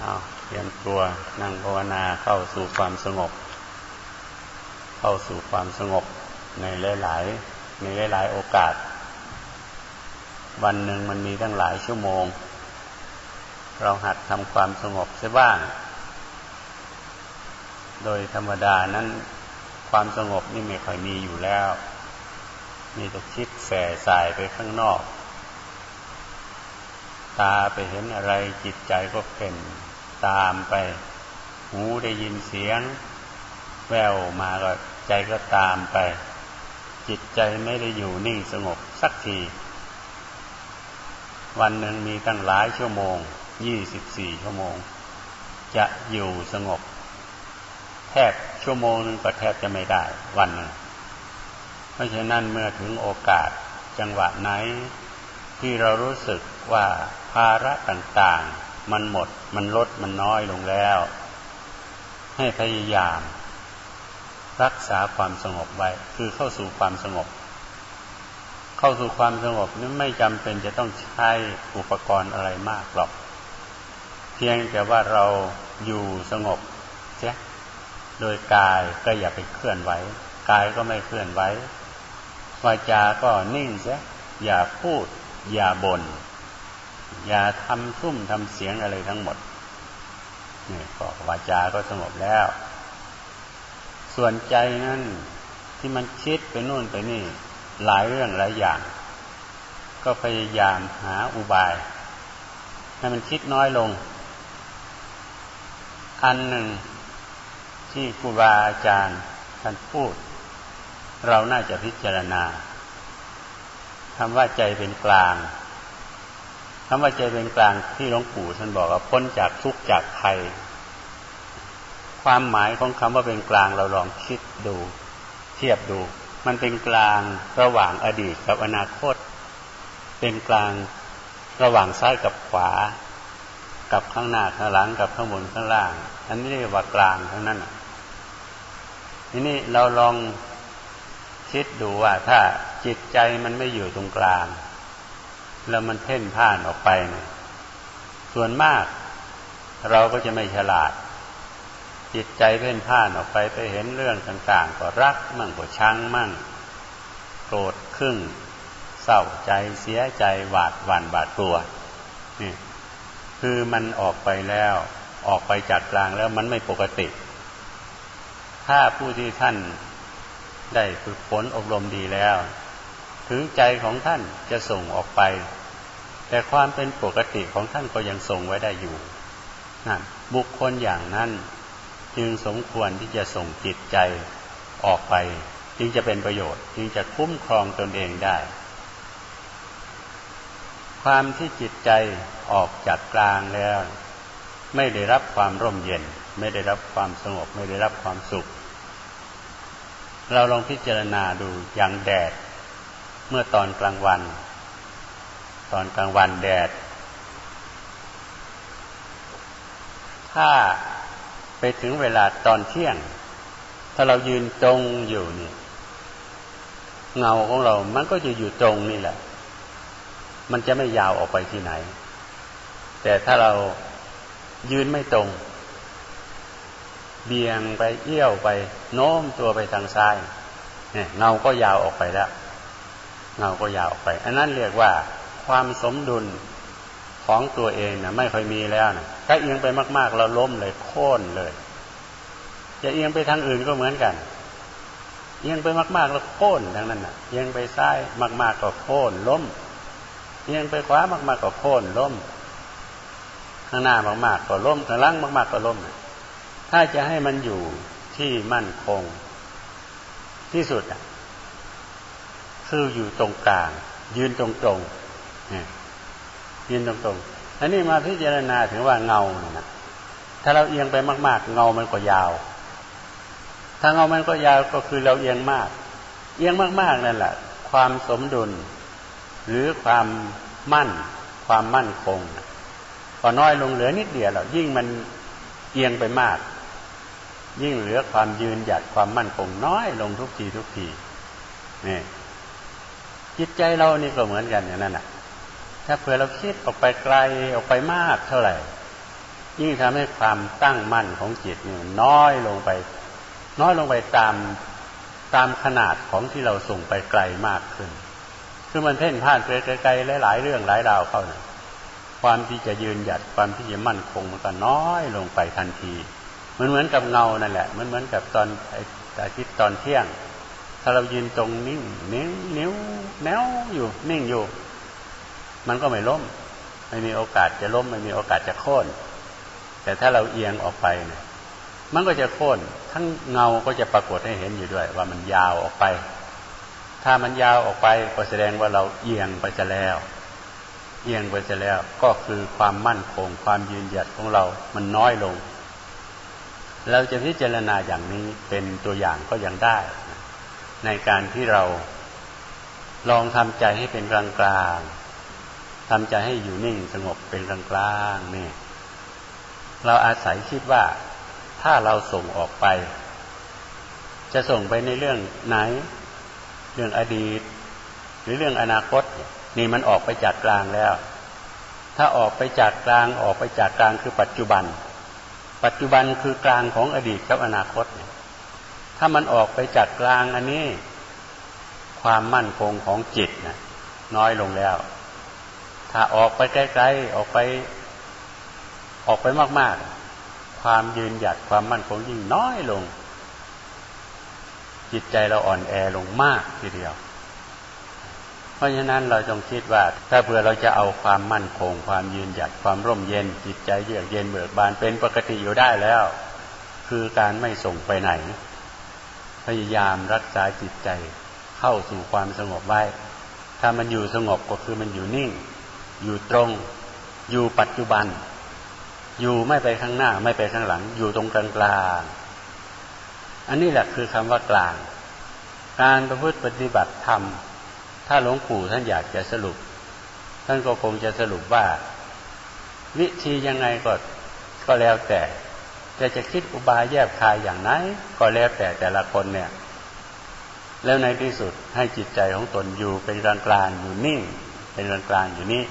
เอาเตรียมตัวนั่งภาวนาเข้าสู่ความสงบ เข้าสู่ความสงบในหลายๆในหลายๆโอกาส วันหนึ่งมันมีตั้งหลายชั่วโมง เราหัดทำความสงบเสียบ้าง โดยธรรมดานั้นความสงบนี่ไม่ค่อยมีอยู่แล้ว มีแต่คิดแส่สายไปข้างนอก ตาไปเห็นอะไรจิตใจก็เป็น ตามไป หูได้ยินเสียง แววมาก็ใจก็ตามไป จิตใจไม่ได้อยู่นิ่งสงบสักที วันหนึ่งมีตั้งหลายชั่วโมง ยี่สิบสี่ชั่วโมง จะอยู่สงบ แทบชั่วโมงหนึ่งก็แทบจะไม่ได้ วันหนึ่งเพราะฉะนั้นเมื่อถึงโอกาสจังหวะไหนที่เรารู้สึกว่าภาระต่างๆ มันหมด มันลดมันน้อยลงแล้ว ให้พยายาม รักษาความสงบไว้ คือเข้าสู่ความสงบ เข้าสู่ความสงบนี่ไม่จำเป็นจะต้องใช้อุปกรณ์อะไรมากหรอก เพียงแต่ว่าเราอยู่สงบเสียโดยกายก็อย่าไปเคลื่อนไหวกายก็ไม่เคลื่อนไหววาจาก็นิ่งเสียอย่าพูด อย่าบน่น อย่าทำซุ่มทำเสียงอะไรทั้งหมดนี่ก็วาจาก็สงบแล้ว ส่วนใจนั่นที่มันคิดไปนู่นไปนี่ หลายเรื่องหลายอย่าง ก็พยายามหาอุบาย ให้มันคิดน้อยลง อันหนึ่งที่ครูบาอาจารย์ท่านพูด เราน่าจะพิจารณาคำว่าใจเป็นกลาง คำว่าใจเป็นกลางที่หลวงปู่ท่านบอกว่าพ้นจากทุกจากภัย ความหมายของคำว่าเป็นกลางเราลองคิดดู เทียบดู มันเป็นกลางระหว่างอดีตกับอนาคต เป็นกลางระหว่างซ้ายกับขวา กับข้างหน้าข้างหลังกับข้างบนข้างล่าง อันนี้เรียกว่ากลางทั้งนั้นทีนี้เราลองคิดดูว่าถ้าจิตใจมันไม่อยู่ตรงกลาง แล้วมันเพ่นพ่านออกไปเนี่ยส่วนมาก เราก็จะไม่ฉลาด จิตใจเพ่นพ่านออกไปไปเห็นเรื่องต่างๆ ก็รักมั่งก็ชังมั่ง โกรธครึ่งเศร้าใจเสียใจหวาดหวั่นบาดกลัวนี่คือมันออกไปแล้ว ออกไปจากกลางแล้วมันไม่ปกติ ถ้าผู้ที่ท่านได้ฝึกฝนอบรมดีแล้ว ถึงใจของท่านจะส่งออกไป แต่ความเป็นปกติของท่านก็ยังส่งไว้ได้อยู่นั่นบุคคลอย่างนั้นจึงสมควรที่จะส่งจิตใจออกไป จึงจะเป็นประโยชน์ จึงจะคุ้มครองตนเองได้ ความที่จิตใจออกจากกลางแล้ว ไม่ได้รับความร่มเย็น ไม่ได้รับความสงบไม่ได้รับความสุข เราลองพิจารณาดูอย่างแดด เมื่อตอนกลางวัน ตอนกลางวันแดด ถ้าไปถึงเวลาตอนเที่ยง ถ้าเรายืนตรงอยู่นี่ เงาของเรา มันก็จะอยู่ตรงนี่แหละ มันจะไม่ยาวออกไปที่ไหน แต่ถ้าเรายืนไม่ตรง เบี่ยงไปเอี้ยวไป โน้มตัวไปทางซ้ายเนี่ยเงาก็ยาวออกไปแล้วเงาก็ยาวออกไป อันนั้นเรียกว่า ความสมดุลของตัวเองนะไม่ค่อยมีแล้วนะถ้าเอียงไปมาก ๆ เราล้มเลยโค่นเลยจะเอียงไปทางอื่นก็เหมือนกัน เอียงไปมากๆแล้วโค่นทั้งนั้นนะเอียงไปซ้ายมาก ๆก็โค่นล้ม เอียงไปขวามาก ๆก็โค่นล้ม ข้างหน้ามากๆก็ล้มข้างล่างมาก ๆก็ล้มถ้าจะให้มันอยู่ที่มั่นคง ที่สุดคืออยู่ตรงกลาง ยืนตรงตรง ยืนตรงตรงอันนี้มาพิจารณาถึงว่าเงาเนี่ยนะถ้าเราเอียงไปมาก ๆ เงามันก็ยาว ถ้าเงามันก็ยาวก็คือเราเอียงมาก เอียงมาก ๆ นั่นแหละ ความสมดุล หรือความมั่น ความมั่นคงพอน้อยลงเหลือนิดเดียวแล้วยิ่งมันเอียงไปมาก ยิ่งเหลือความยืนหยัดความมั่นคงน้อยลงทุกทีทุกทีนี่จิตใจเรานี่ก็เหมือนกันอย่างนั้นน่ะ ถ้าเผื่อเราคิดออกไปไกลออกไปมากเท่าไหร่ ยิ่งทำให้ความตั้งมั่นของจิตเนี่ยน้อยลงไป น้อยลงไปตามตามขนาดของที่เราส่งไปไกลมากขึ้น คือมันเพ่นพ่านไปไกลๆหลายๆเรื่องหลายราวเข้านะความที่จะยืนหยัดความที่จะมั่นคงมันก็น้อยลงไปทันทีเหมือนเหมือนกับเงานั่นแหละเหมือนเหมือนกับตอนอาทิตย์ตอนเที่ยง ถ้าเรายืนตรงนิ่งนิ้วนิ้วแนวอยู่นิ่งอยู่ มันก็ไม่ล้ม ไม่มีโอกาสจะล้ม ไม่มีโอกาสจะโค่น แต่ถ้าเราเอียงออกไปเนี่ย มันก็จะโค่น ทั้งเงาก็จะปรากฏให้เห็นอยู่ด้วย ว่ามันยาวออกไป ถ้ามันยาวออกไปก็แสดงว่าเราเอียงไปจะแล้ว เอียงไปจะแล้ว ก็คือความมั่นคง ความยืนหยัดของเรา มันน้อยลง เราจะพิจารณาอย่างนี้เป็นตัวอย่างก็ยังได้ ในการที่เราลองทำใจให้เป็นกลางกลาง ทำใจให้อยู่นิ่งสงบเป็นกลางกลางนี่เราอาศัยคิดว่าถ้าเราส่งออกไป จะส่งไปในเรื่องไหน เรื่องอดีต หรือเรื่องอนาคต นี่มันออกไปจากกลางแล้ว ถ้าออกไปจากกลางออกไปจากกลางคือปัจจุบัน ปัจจุบันคือกลางของอดีตกับอนาคต ถ้ามันออกไปจากกลางอันนี้ ความมั่นคงของจิตนะน้อยลงแล้ว ถ้าออกไปไกลๆออกไป ออกไปมาก ๆ ความยืนหยัดความมั่นคงยิ่งน้อยลง จิตใจเราอ่อนแอลงมากทีเดียว เพราะฉะนั้นเราจงคิดว่า ถ้าเผื่อเราจะเอาความมั่นคง ความยืนหยัดความร่มเย็น จิตใจเยือกเย็นเบิกบานเป็นปกติอยู่ได้แล้ว คือการไม่ส่งไปไหน พยายามรักษาจิตใจเข้าสู่ความสงบไว้ ถ้ามันอยู่สงบก็คือมันอยู่นิ่ง อยู่ตรง อยู่ปัจจุบัน อยู่ไม่ไปข้างหน้า ไม่ไปข้างหลัง อยู่ตรงกลางกลางอันนี้แหละคือคำว่ากลาง การประพฤติปฏิบัติธรรม ถ้าหลวงปู่ท่านอยากจะสรุป ท่านก็คงจะสรุปว่า วิธียังไงก็ก็แล้วแต่จะจะคิดอุบายแยบคายอย่างไหนก็แล้วแต่แต่ละคนเนี่ย แล้วในที่สุดให้จิตใจของตนอยู่เป็นกลางกลางอยู่นิ่ง เป็นกลางกลางอยู่นี่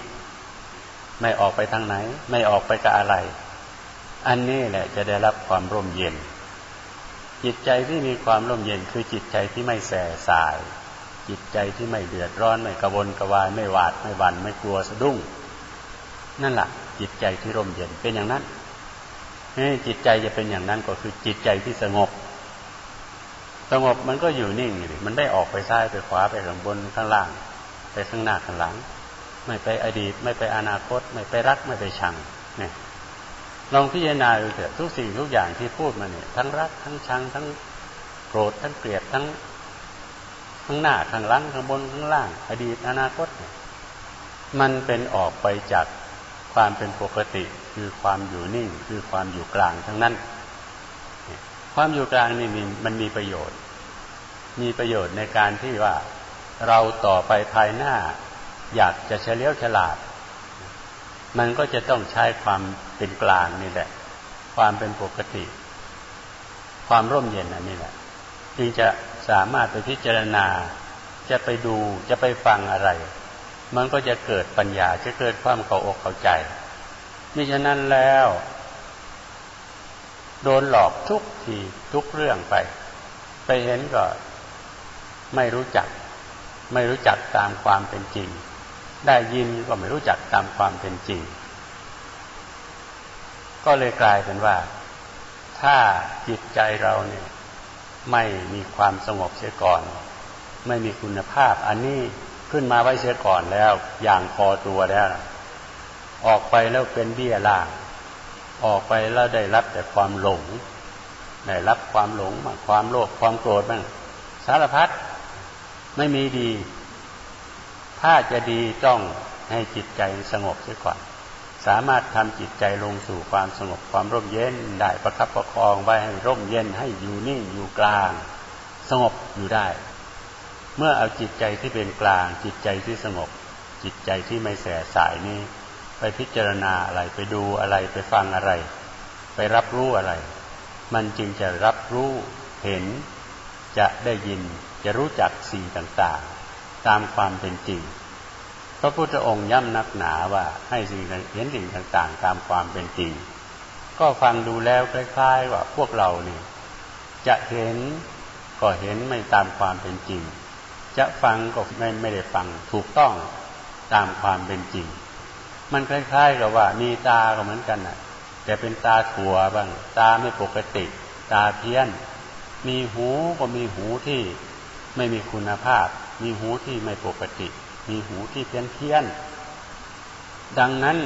ไม่ออกไปทางไหน ไม่ออกไปกับอะไร อันนี้แหละจะได้รับความร่มเย็น จิตใจที่มีความร่มเย็นคือจิตใจที่ไม่แสสาย จิตใจที่ไม่เดือดร้อน ไม่กระวนกระวาย ไม่หวาด ไม่หวั่นไม่กลัวสะดุ้ง นั่นแหละจิตใจที่ร่มเย็นเป็นอย่างนั้นนี่จิตใจจะเป็นอย่างนั้นก็คือจิตใจที่สงบ สงบมันก็อยู่นิ่งมันได้ออกไปซ้ายไปขวาไปข้างบนข้างล่าง ไปข้างหน้าข้างหลัง ไม่ไปอดีต ไม่ไปอนาคต ไม่ไปรักไม่ไปชังเนี่ยลองพิจารณาดูเถอะทุกสิ่งทุกอย่างที่พูดมาเนี่ยทั้งรักทั้งชังทั้งโกรธทั้งเกลียดทั้งข้งหน้าข้งหลังข้งบนข้งล่าง อดีตอนาคตเนี่ยมันเป็นออกไปจากความเป็นปกติ คือความอยู่นิ่งคือความอยู่กลางทั้งนั้น ความอยู่กลางนี่มันมีประโยชน์ มีประโยชน์ในการที่ว่าเราต่อไปภายหน้า อยากจะเฉลียวฉลาด มันก็จะต้องใช้ความเป็นกลางนี่แหละ ความเป็นปกติ ความร่มเย็นอันนี้แหละจึงจะสามารถไปพิจารณา จะไปดูจะไปฟังอะไร มันก็จะเกิดปัญญาจะเกิดความเข้าอกเข้าใจมิฉะนั้นแล้ว โดนหลอกทุกทีทุกเรื่องไป ไปเห็นก็ไม่รู้จัก ไม่รู้จักตามความเป็นจริง ได้ยินก็ไม่รู้จักตามความเป็นจริง ก็เลยกลายเป็นว่า ถ้าจิตใจเราเนี่ยไม่มีความสงบเสียก่อน ไม่มีคุณภาพ อันนี้ขึ้นมาไว้เสียก่อนแล้ว อย่างพอตัวแล้ว ออกไปแล้วเป็นเบี้ยล่าง ออกไปแล้วได้รับแต่ความหลง ได้รับความหลงมาความโลภความโกรธบ้างสารพัดไม่มีดี ถ้าจะดีต้องให้จิตใจสงบเสียก่อน สามารถทำจิตใจลงสู่ความสงบความร่มเย็นได้ประคับประคองไว้ให้ร่มเย็นให้อยู่นิ่งอยู่กลาง สงบอยู่ได้ เมื่อเอาจิตใจที่เป็นกลาง จิตใจที่สงบ จิตใจที่ไม่แสสายนี้ ไปพิจารณาอะไรไปดูอะไรไปฟังอะไร ไปรับรู้อะไร มันจึงจะรับรู้เห็นจะได้ยินจะรู้จักสิ่งต่าง ตามความเป็นจริง พระพุทธองค์ย้ำนักหนาว่าให้สิ่งเห็นสิ่งต่างๆ ตามความเป็นจริง ก็ฟังดูแล้วคล้ายๆว่าพวกเราเนี่ยจะเห็นก็เห็นไม่ตามความเป็นจริง จะฟังก็ไม่ไม่ได้ฟังถูกต้องตามความเป็นจริง มันคล้ายๆกับว่ามีตาก็เหมือนกันนะแต่เป็นตาถั่วบ้าง ตาไม่ปกติ ตาเพี้ยน มีหูก็มีหูที่ไม่มีคุณภาพ มีหูที่ไม่ปกติ มีหูที่เพี้ยนเพี้ยน ดังนั้น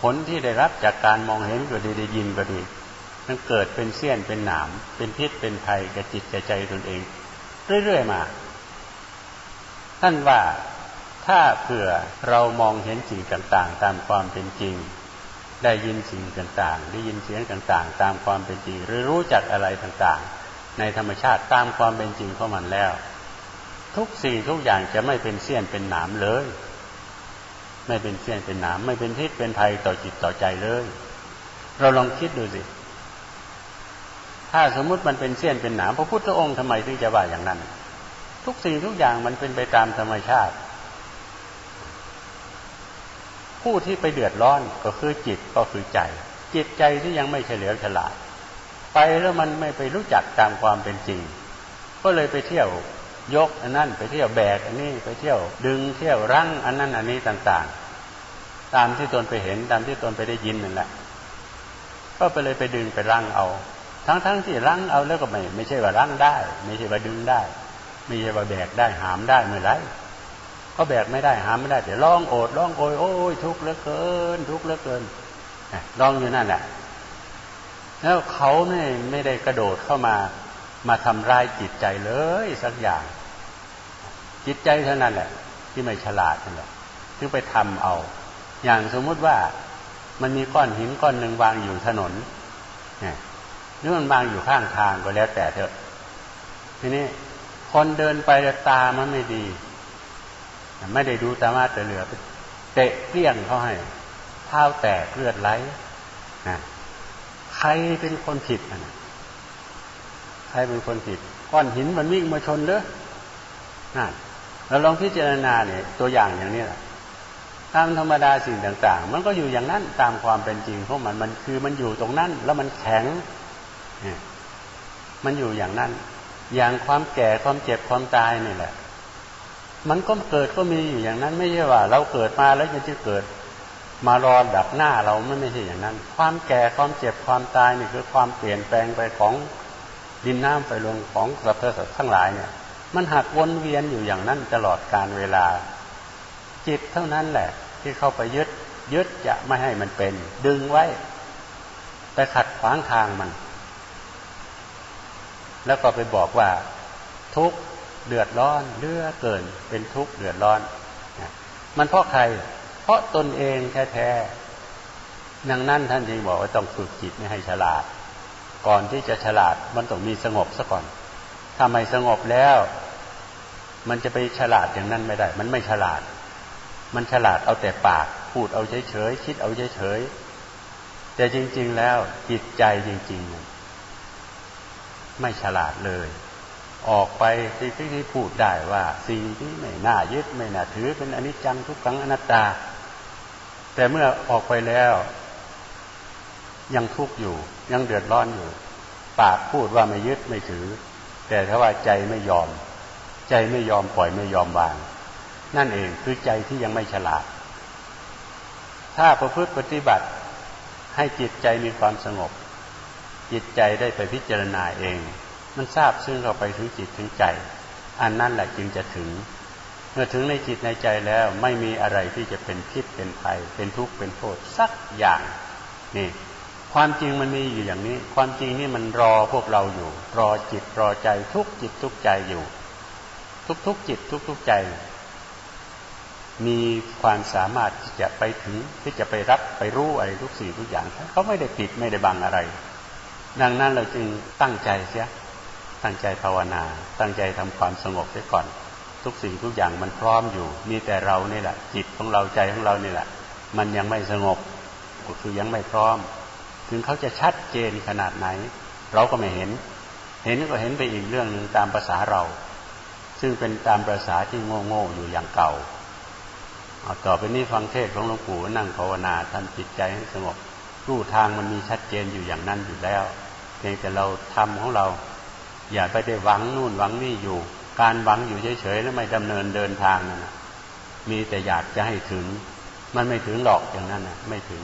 ผลที่ได้รับจากการมองเห็นก็ดีได้ยินก็ดีมันเกิดเป็นเสี้ยนเป็นหนาม เป็นพิษเป็นภัยกับจิตกับใจตนเอง เรื่อยๆมา ท่านว่าถ้าเผื่อเรามองเห็นสิ่งต่างๆ ตามความเป็นจริง ได้ยินสิ่งต่างๆ ได้ยินเสียงต่างๆ ตามความเป็นจริง หรือรู้จักอะไรต่างๆ ในธรรมชาติตามความเป็นจริงของมันแล้ว ทุกสิ่งทุกอย่างจะไม่เป็นเสี้ยนเป็นหนามเลย ไม่เป็นเสี้ยนเป็นหนามไม่เป็นพิษเป็นภัยต่อจิตต่อใจเลย เราลองคิดดูสิ ถ้าสมมุติมันเป็นเสี้ยนเป็นหนามพระพุทธองค์ทำไมถึงจะว่าอย่างนั้น ทุกสิ่งทุกอย่างมันเป็นไปตามธรรมชาติ ผู้ที่ไปเดือดร้อนก็คือจิตก็คือใจ จิตใจที่ยังไม่เฉลียวฉลาด ไปแล้วมันไม่ไปรู้จักตามความเป็นจริง ก็เลยไปเที่ยว ยกอันนั้นไปเที่ยวแบกอันนี้ไปเที่ยวดึงเที่ยวรั้งอันนั้นอันนี้ต่างๆ ตามที่ตนไปเห็นตามที่ตนไปได้ยินนั่นแหละ ก็ไปเลยไปดึงไปรั้งเอา ทั้งๆทที่รั้งเอาแล้วก็ไม่ไม่ใช่ว่ารั้งได้ ไม่ใช่ว่าดึงได้ ไม่ใช่ว่าแบกได้หามได้เมื่อไรก็แบกไม่ได้หามไม่ได้แต่ร้องโอดร้องโอยโอ้ยทุกข์เหลือเกิน ทุกข์เหลือเกินร้องอยู่นั่นแหละแล้วเขาเนี่ยไม่ได้กระโดดเข้ามามาทำร้ายจิตใจเลยสักอย่าง จิตใจเท่านั้นแหละ ที่ไม่ฉลาดนั่นแหละที่ไปทำเอา อย่างสมมุติว่ามันมีก้อนหินก้อนหนึ่งวางอยู่ถนนเนี่ยหรือมันวางอยู่ข้างทางก็แล้วแต่เถอะ ทีนี้คนเดินไปตามันไม่ดี ไม่ได้ดูตามาแต่เหลือเตะเปี้ยงเขาให้เท้าแตกเลือดไหลนะใครเป็นคนผิดนะใครเป็นคนผิด ก้อนหินมันวิ่งมาชนเด้อนั่น เราลองพิจารณาเนี่ยตัวอย่างอย่างนี้แหละตามธรรมดาสิ่งต่าง ๆ มันก็อยู่อย่างนั้นตามความเป็นจริงของมันมันคือมันอยู่ตรงนั้น แล้วมันแข็งมันอยู่อย่างนั้น อย่างความแก่ความเจ็บความตายนี่แหละ มันก็เกิดก็มีอยู่อย่างนั้น ไม่ใช่ว่า เราเกิดมาแล้วมันจะเกิด มารอดับหน้าเราไม่ไม่ใช่อย่างนั้น ความแก่ความเจ็บความตายนี่คือความเปลี่ยนแปลงไปของดินน้ำไฟลมของสัตว์สัตว์ทั้งหลายเนี่ย มันหักวนเวียนอยู่อย่างนั้นตลอดการเวลา จิตเท่านั้นแหละ ที่เข้าไปยึดยึดจะไม่ให้มันเป็น ดึงไว้ ไปขัดขวางทางมัน แล้วก็ไปบอกว่า ทุกเดือดร้อนเลือเกิน เป็นทุกข์เดือดร้อน มันเพราะใคร เพราะตนเองแท้ๆดังนั้นท่านจึงบอกว่าต้องฝึกจิตไม่ให้ฉลาด ก่อนที่จะฉลาดมันต้องมีสงบซะก่อน ถ้าไม่สงบแล้ว มันจะไปฉลาดอย่างนั้นไม่ได้ มันไม่ฉลาด มันฉลาดเอาแต่ปาก พูดเอาเฉยๆคิดเอาเฉยๆแต่จริง ๆ แล้วจิตใจจริง ๆ ไม่ฉลาดเลย ออกไปที่ที่พูดได้ว่าสิ่งที่ไม่น่ายึดไม่น่าถือ เป็นอนิจจังทุกขังอนัตตา แต่เมื่อออกไปแล้ว ยังทุกข์อยู่ ยังเดือดร้อนอยู่ ปากพูดว่าไม่ยึดไม่ถือ แต่ถ้าว่าใจไม่ยอม ใจไม่ยอมปล่อยไม่ยอมวาง นั่นเองคือใจที่ยังไม่ฉลาด ถ้าประพฤติปฏิบัติให้จิตใจมีความสงบ จิตใจได้ไปพิจารณาเอง มันทราบซึ่งเข้าไปถึงจิตถึงใจ อันนั้นแหละจึงจะถึง เมื่อถึงในจิตในใจแล้วไม่มีอะไรที่จะเป็นพิษเป็นภัย เป็นทุกข์เป็นโทษสักอย่างนี่ ความจริงมันมีอยู่อย่างนี้ ความจริงนี่มันรอพวกเราอยู่ รอจิตรอใจทุกจิตทุกใจอยู่ ทุกๆจิตทุกๆใจ มีความสามารถที่จะไปถึงที่จะไปรับไปรู้อะไรทุกสิ่งทุกอย่างเขาไม่ได้ปิดไม่ได้บังอะไร ดังนั้นเราจึงตั้งใจเสียตั้งใจภาวนา ตั้งใจทำความสงบเสียก่อน ทุกสิ่งทุกอย่างมันพร้อมอยู่ มีแต่เรานี่แหละ จิตของเราใจของเรานี่แหละ มันยังไม่สงบก็คือยังไม่พร้อม ถึงเขาจะชัดเจนขนาดไหน เราก็ไม่เห็น เห็นก็เห็นไปอีกเรื่องหนึ่งตามภาษาเรา ซึ่งเป็นตามภาษาที่โง่โง่อยู่อย่างเก่าเอาต่อไปนี้ฟังเทศของหลวงปู่นั่งภาวนาทำจิตใจให้สงบรูทางมันมีชัดเจนอยู่อย่างนั้นอยู่แล้ว เพียงแต่เราทำของเรา อย่าไปได้หวังนู่นหวังนี่อยู่ การหวังอยู่เฉยๆแล้วไม่ดำเนินเดินทางนะมีแต่อยากจะให้ถึง มันไม่ถึงหรอกอย่างนั้นนะไม่ถึง